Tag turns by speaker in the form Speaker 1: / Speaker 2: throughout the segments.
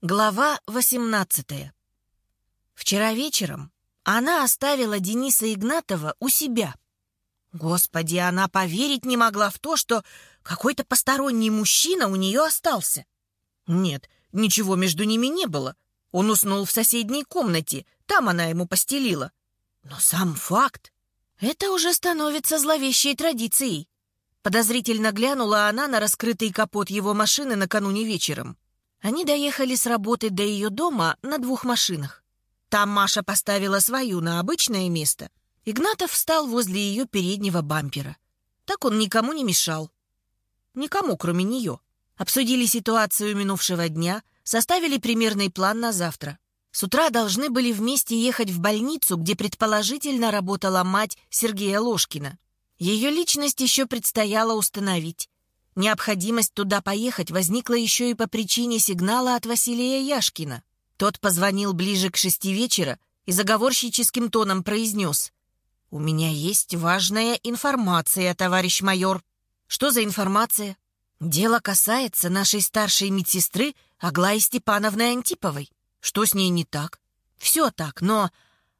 Speaker 1: Глава 18 Вчера вечером она оставила Дениса Игнатова у себя. Господи, она поверить не могла в то, что какой-то посторонний мужчина у нее остался. Нет, ничего между ними не было. Он уснул в соседней комнате, там она ему постелила. Но сам факт — это уже становится зловещей традицией. Подозрительно глянула она на раскрытый капот его машины накануне вечером. Они доехали с работы до ее дома на двух машинах. Там Маша поставила свою на обычное место. Игнатов встал возле ее переднего бампера. Так он никому не мешал. Никому, кроме нее. Обсудили ситуацию минувшего дня, составили примерный план на завтра. С утра должны были вместе ехать в больницу, где предположительно работала мать Сергея Ложкина. Ее личность еще предстояло установить. Необходимость туда поехать возникла еще и по причине сигнала от Василия Яшкина. Тот позвонил ближе к шести вечера и заговорщическим тоном произнес. «У меня есть важная информация, товарищ майор». «Что за информация?» «Дело касается нашей старшей медсестры Аглаи Степановны Антиповой. Что с ней не так?» «Все так, но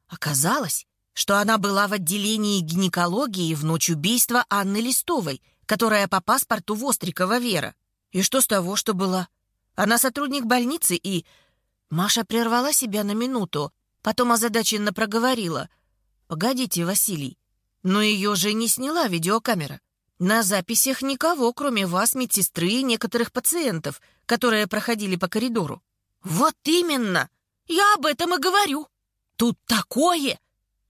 Speaker 1: оказалось, что она была в отделении гинекологии в ночь убийства Анны Листовой, которая по паспорту Вострикова Вера. И что с того, что была? Она сотрудник больницы и... Маша прервала себя на минуту, потом озадаченно проговорила. «Погодите, Василий, но ее же не сняла видеокамера. На записях никого, кроме вас, медсестры и некоторых пациентов, которые проходили по коридору». «Вот именно! Я об этом и говорю! Тут такое!»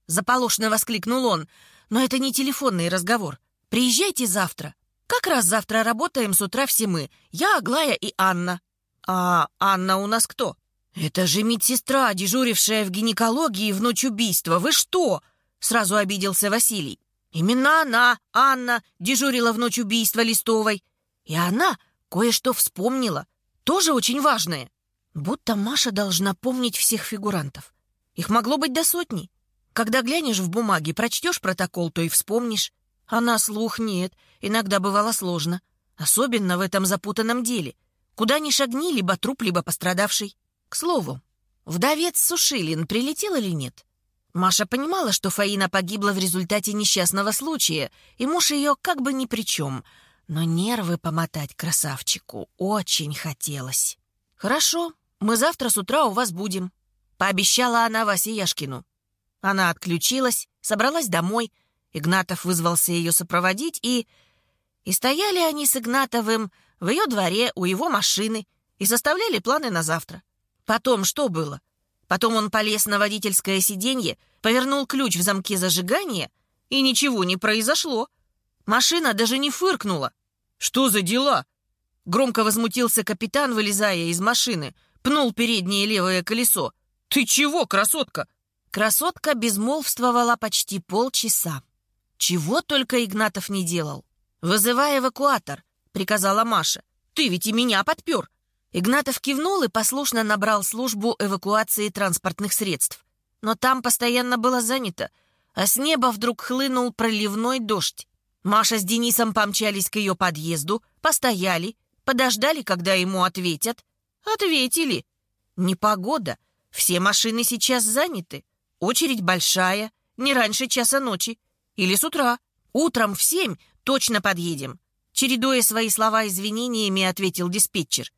Speaker 1: Заполошно воскликнул он. «Но это не телефонный разговор. Приезжайте завтра. Как раз завтра работаем с утра все мы. Я, Аглая и Анна. А Анна у нас кто? Это же медсестра, дежурившая в гинекологии в ночь убийства. Вы что? Сразу обиделся Василий. Именно она, Анна, дежурила в ночь убийства Листовой. И она кое-что вспомнила. Тоже очень важное. Будто Маша должна помнить всех фигурантов. Их могло быть до сотни. Когда глянешь в бумаге, прочтешь протокол, то и вспомнишь. А на слух нет, иногда бывало сложно. Особенно в этом запутанном деле. Куда ни шагни, либо труп, либо пострадавший. К слову, вдовец Сушилин прилетел или нет? Маша понимала, что Фаина погибла в результате несчастного случая, и муж ее как бы ни при чем. Но нервы помотать красавчику очень хотелось. «Хорошо, мы завтра с утра у вас будем», — пообещала она Васе Яшкину. Она отключилась, собралась домой, Игнатов вызвался ее сопроводить, и... И стояли они с Игнатовым в ее дворе у его машины и составляли планы на завтра. Потом что было? Потом он полез на водительское сиденье, повернул ключ в замке зажигания, и ничего не произошло. Машина даже не фыркнула. «Что за дела?» Громко возмутился капитан, вылезая из машины, пнул переднее левое колесо. «Ты чего, красотка?» Красотка безмолвствовала почти полчаса. Чего только Игнатов не делал. «Вызывай эвакуатор», — приказала Маша. «Ты ведь и меня подпер». Игнатов кивнул и послушно набрал службу эвакуации транспортных средств. Но там постоянно было занято, а с неба вдруг хлынул проливной дождь. Маша с Денисом помчались к ее подъезду, постояли, подождали, когда ему ответят. Ответили. Непогода. Все машины сейчас заняты. Очередь большая, не раньше часа ночи. Или с утра. Утром в семь точно подъедем. Чередуя свои слова извинениями, ответил диспетчер.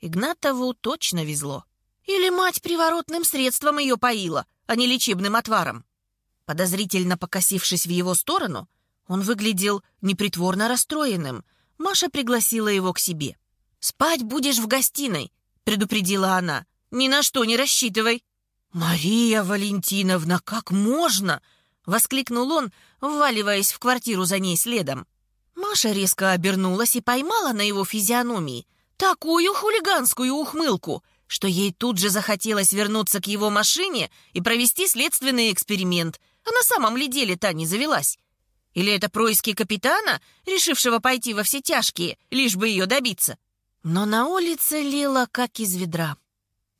Speaker 1: Игнатову точно везло. Или мать приворотным средством ее поила, а не лечебным отваром. Подозрительно покосившись в его сторону, он выглядел непритворно расстроенным. Маша пригласила его к себе. «Спать будешь в гостиной», — предупредила она. «Ни на что не рассчитывай». «Мария Валентиновна, как можно?» — воскликнул он, вваливаясь в квартиру за ней следом. Маша резко обернулась и поймала на его физиономии такую хулиганскую ухмылку, что ей тут же захотелось вернуться к его машине и провести следственный эксперимент. А на самом ли деле та не завелась? Или это происки капитана, решившего пойти во все тяжкие, лишь бы ее добиться? Но на улице лило, как из ведра.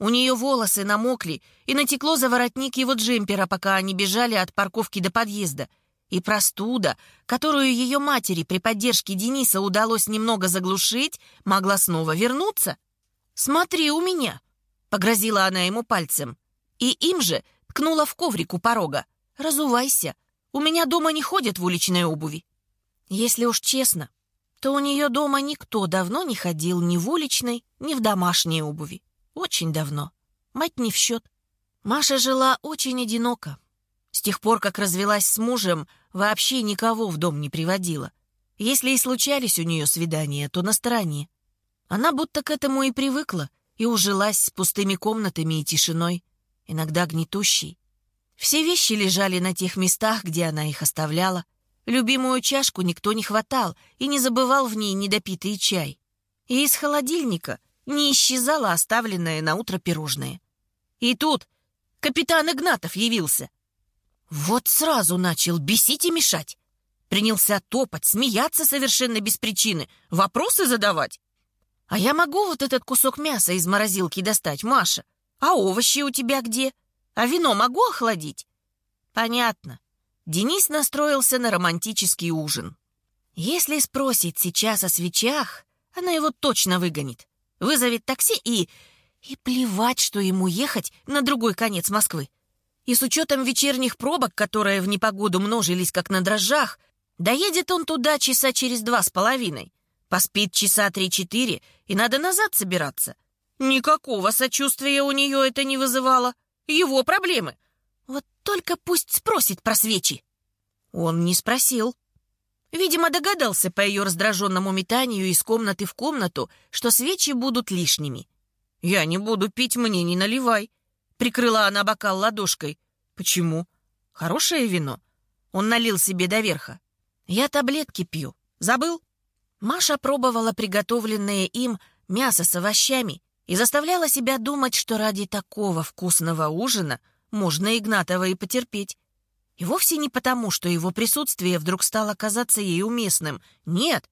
Speaker 1: У нее волосы намокли, и натекло за воротник его джемпера, пока они бежали от парковки до подъезда. И простуда, которую ее матери при поддержке Дениса удалось немного заглушить, могла снова вернуться. «Смотри у меня!» Погрозила она ему пальцем. И им же ткнула в коврик у порога. «Разувайся. У меня дома не ходят в уличной обуви». Если уж честно, то у нее дома никто давно не ходил ни в уличной, ни в домашней обуви. Очень давно. Мать не в счет. Маша жила очень одиноко. С тех пор, как развелась с мужем, вообще никого в дом не приводила. Если и случались у нее свидания, то на стороне. Она будто к этому и привыкла, и ужилась с пустыми комнатами и тишиной, иногда гнетущей. Все вещи лежали на тех местах, где она их оставляла. Любимую чашку никто не хватал и не забывал в ней недопитый чай. И из холодильника не исчезало оставленное на утро пирожное. И тут капитан Игнатов явился. Вот сразу начал бесить и мешать. Принялся топать, смеяться совершенно без причины, вопросы задавать. А я могу вот этот кусок мяса из морозилки достать, Маша? А овощи у тебя где? А вино могу охладить? Понятно. Денис настроился на романтический ужин. Если спросит сейчас о свечах, она его точно выгонит. Вызовет такси и... И плевать, что ему ехать на другой конец Москвы. И с учетом вечерних пробок, которые в непогоду множились как на дрожжах, доедет он туда часа через два с половиной. Поспит часа три-четыре, и надо назад собираться. Никакого сочувствия у нее это не вызывало. Его проблемы. Вот только пусть спросит про свечи. Он не спросил. Видимо, догадался по ее раздраженному метанию из комнаты в комнату, что свечи будут лишними. «Я не буду пить, мне не наливай», — прикрыла она бокал ладошкой. «Почему? Хорошее вино». Он налил себе до верха. «Я таблетки пью. Забыл?» Маша пробовала приготовленное им мясо с овощами и заставляла себя думать, что ради такого вкусного ужина можно Игнатова и потерпеть. И вовсе не потому, что его присутствие вдруг стало казаться ей уместным. Нет.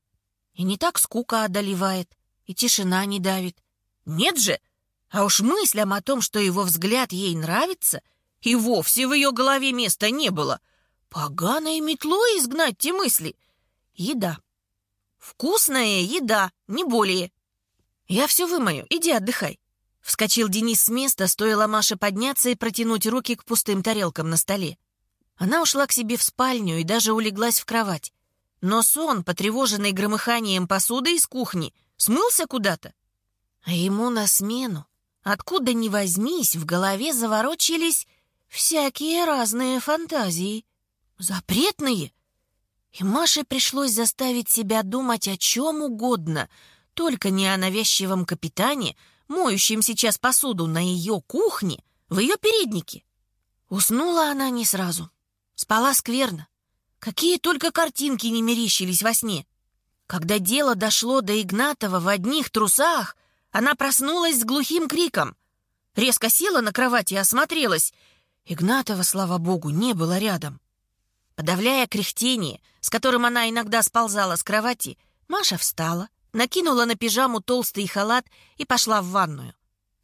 Speaker 1: И не так скука одолевает, и тишина не давит. Нет же. А уж мыслям о том, что его взгляд ей нравится, и вовсе в ее голове места не было. Поганой метлой изгнать те мысли. Еда. Вкусная еда, не более. Я все вымою, иди отдыхай. Вскочил Денис с места, стоило Маше подняться и протянуть руки к пустым тарелкам на столе. Она ушла к себе в спальню и даже улеглась в кровать. Но сон, потревоженный громыханием посуды из кухни, смылся куда-то. А ему на смену, откуда ни возьмись, в голове заворочились всякие разные фантазии. Запретные. И Маше пришлось заставить себя думать о чем угодно, только не о навязчивом капитане, моющем сейчас посуду на ее кухне, в ее переднике. Уснула она не сразу. Спала скверно. Какие только картинки не мерещились во сне. Когда дело дошло до Игнатова в одних трусах, она проснулась с глухим криком. Резко села на кровати и осмотрелась. Игнатова, слава богу, не было рядом. Подавляя кряхтение, с которым она иногда сползала с кровати, Маша встала, накинула на пижаму толстый халат и пошла в ванную.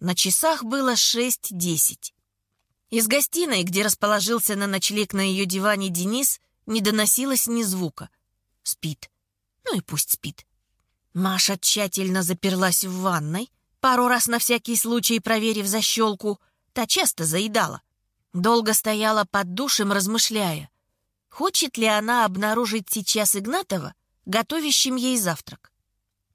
Speaker 1: На часах было шесть десять. Из гостиной, где расположился на ночлег на ее диване Денис, не доносилось ни звука. Спит. Ну и пусть спит. Маша тщательно заперлась в ванной, пару раз на всякий случай проверив защелку. Та часто заедала. Долго стояла под душем, размышляя. Хочет ли она обнаружить сейчас Игнатова, готовящим ей завтрак?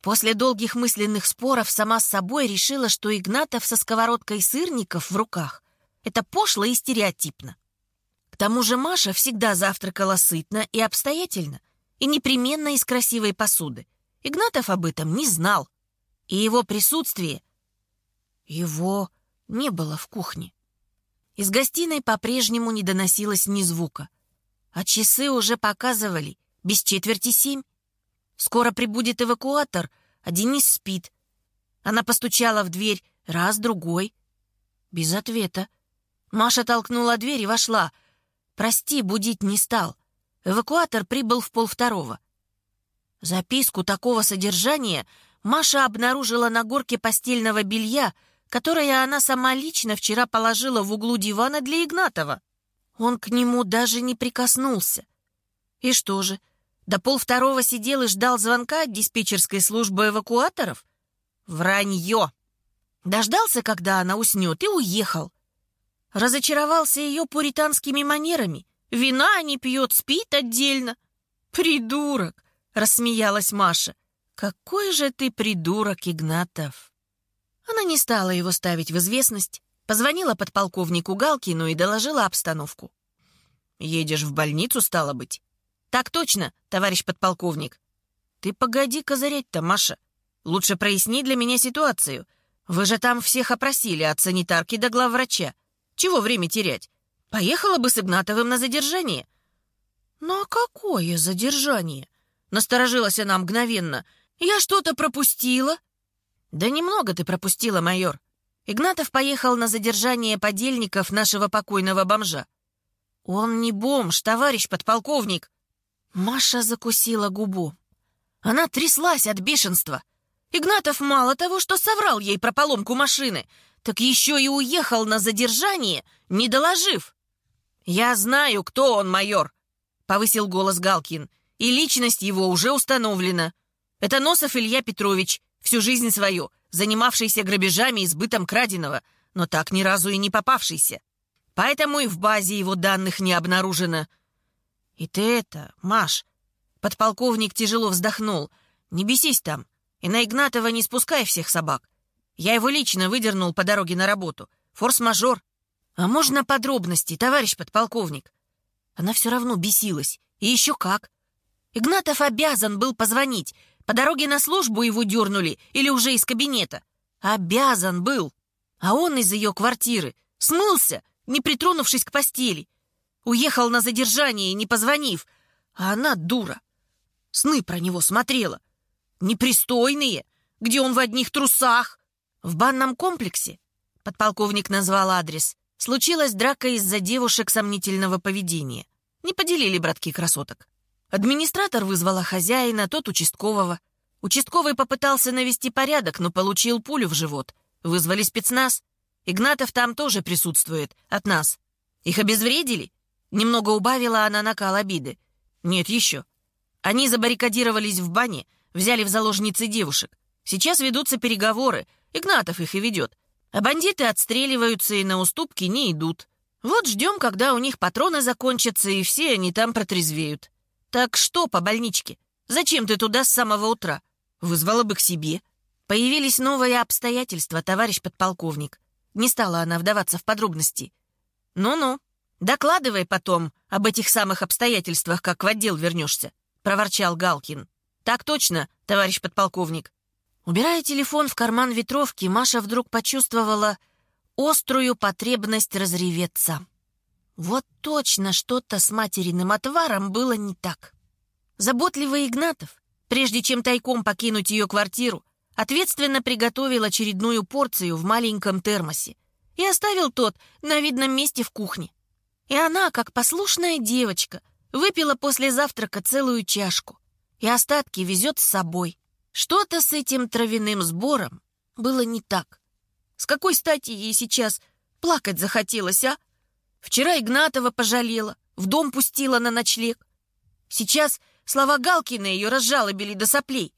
Speaker 1: После долгих мысленных споров сама с собой решила, что Игнатов со сковородкой сырников в руках это пошло и стереотипно. К тому же Маша всегда завтракала сытно и обстоятельно, и непременно из красивой посуды. Игнатов об этом не знал, и его присутствие... Его не было в кухне. Из гостиной по-прежнему не доносилось ни звука, а часы уже показывали без четверти семь. Скоро прибудет эвакуатор, а Денис спит. Она постучала в дверь раз, другой. Без ответа. Маша толкнула дверь и вошла. «Прости, будить не стал. Эвакуатор прибыл в полвторого». Записку такого содержания Маша обнаружила на горке постельного белья, которое она сама лично вчера положила в углу дивана для Игнатова. Он к нему даже не прикоснулся. И что же, до полвторого сидел и ждал звонка от диспетчерской службы эвакуаторов? Вранье! Дождался, когда она уснет, и уехал. Разочаровался ее пуританскими манерами. Вина не пьет, спит отдельно. «Придурок!» — рассмеялась Маша. «Какой же ты придурок, Игнатов!» Она не стала его ставить в известность, позвонила подполковнику Галкину и доложила обстановку. «Едешь в больницу, стало быть?» «Так точно, товарищ подполковник». «Ты погоди козырять-то, Маша. Лучше проясни для меня ситуацию. Вы же там всех опросили, от санитарки до главврача. Чего время терять? Поехала бы с Игнатовым на задержание». «Ну а какое задержание?» Насторожилась она мгновенно. «Я что-то пропустила?» «Да немного ты пропустила, майор. Игнатов поехал на задержание подельников нашего покойного бомжа. Он не бомж, товарищ подполковник!» Маша закусила губу. Она тряслась от бешенства. Игнатов мало того, что соврал ей про поломку машины, так еще и уехал на задержание, не доложив. «Я знаю, кто он, майор», — повысил голос Галкин, «и личность его уже установлена. Это Носов Илья Петрович, всю жизнь свою, занимавшийся грабежами и сбытом краденого, но так ни разу и не попавшийся. Поэтому и в базе его данных не обнаружено. И ты это, Маш, подполковник тяжело вздохнул, не бесись там, и на Игнатова не спускай всех собак. Я его лично выдернул по дороге на работу. Форс-мажор. А можно подробности, товарищ подполковник? Она все равно бесилась. И еще как. Игнатов обязан был позвонить. По дороге на службу его дернули или уже из кабинета. Обязан был. А он из ее квартиры смылся не притронувшись к постели. Уехал на задержание, не позвонив. А она дура. Сны про него смотрела. Непристойные, где он в одних трусах. В банном комплексе, подполковник назвал адрес, случилась драка из-за девушек сомнительного поведения. Не поделили братки красоток. Администратор вызвала хозяина, тот участкового. Участковый попытался навести порядок, но получил пулю в живот. Вызвали спецназ. Игнатов там тоже присутствует, от нас. Их обезвредили? Немного убавила она накал обиды. Нет, еще. Они забаррикадировались в бане, взяли в заложницы девушек. Сейчас ведутся переговоры, Игнатов их и ведет. А бандиты отстреливаются и на уступки не идут. Вот ждем, когда у них патроны закончатся, и все они там протрезвеют. Так что по больничке? Зачем ты туда с самого утра? Вызвала бы к себе. Появились новые обстоятельства, товарищ подполковник. Не стала она вдаваться в подробности. «Ну-ну, докладывай потом об этих самых обстоятельствах, как в отдел вернешься», — проворчал Галкин. «Так точно, товарищ подполковник». Убирая телефон в карман ветровки, Маша вдруг почувствовала острую потребность разреветься. Вот точно что-то с материным отваром было не так. Заботливый Игнатов, прежде чем тайком покинуть ее квартиру, ответственно приготовил очередную порцию в маленьком термосе и оставил тот на видном месте в кухне. И она, как послушная девочка, выпила после завтрака целую чашку и остатки везет с собой. Что-то с этим травяным сбором было не так. С какой стати ей сейчас плакать захотелось, а? Вчера Игнатова пожалела, в дом пустила на ночлег. Сейчас слова Галкина ее разжалобили до соплей.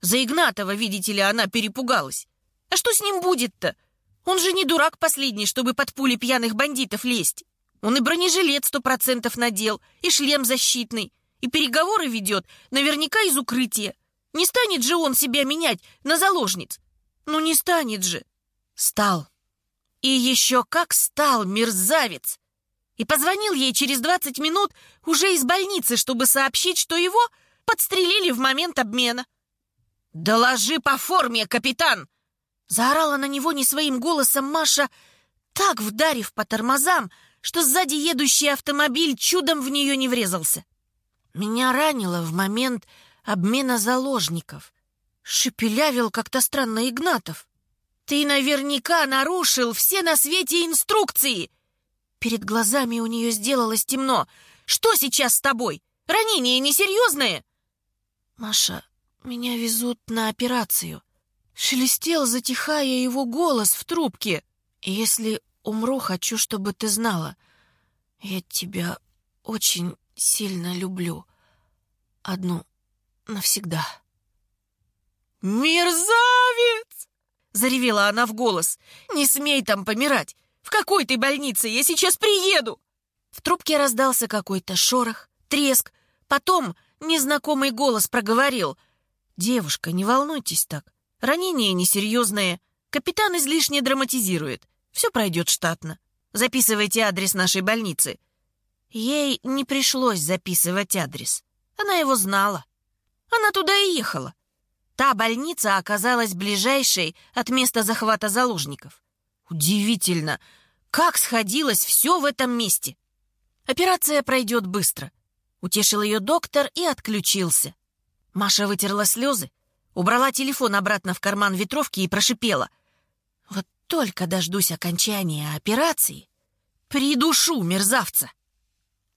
Speaker 1: За Игнатова, видите ли, она перепугалась. А что с ним будет-то? Он же не дурак последний, чтобы под пули пьяных бандитов лезть. Он и бронежилет сто процентов надел, и шлем защитный, и переговоры ведет, наверняка из укрытия. Не станет же он себя менять на заложниц? Ну не станет же. Стал. И еще как стал, мерзавец! И позвонил ей через 20 минут уже из больницы, чтобы сообщить, что его подстрелили в момент обмена. «Доложи по форме, капитан!» Заорала на него не своим голосом Маша, так вдарив по тормозам, что сзади едущий автомобиль чудом в нее не врезался. Меня ранило в момент обмена заложников. Шепелявил как-то странно Игнатов. «Ты наверняка нарушил все на свете инструкции!» Перед глазами у нее сделалось темно. «Что сейчас с тобой? Ранение несерьезное?» Маша меня везут на операцию. Шелестел, затихая его голос в трубке. Если умру, хочу, чтобы ты знала. Я тебя очень сильно люблю. Одну навсегда. «Мерзавец!» — заревела она в голос. «Не смей там помирать! В какой ты больнице? Я сейчас приеду!» В трубке раздался какой-то шорох, треск. Потом незнакомый голос проговорил. «Девушка, не волнуйтесь так. Ранение несерьезное. Капитан излишне драматизирует. Все пройдет штатно. Записывайте адрес нашей больницы». Ей не пришлось записывать адрес. Она его знала. Она туда и ехала. Та больница оказалась ближайшей от места захвата заложников. Удивительно, как сходилось все в этом месте. Операция пройдет быстро. Утешил ее доктор и отключился. Маша вытерла слезы, убрала телефон обратно в карман ветровки и прошипела. «Вот только дождусь окончания операции, придушу мерзавца!»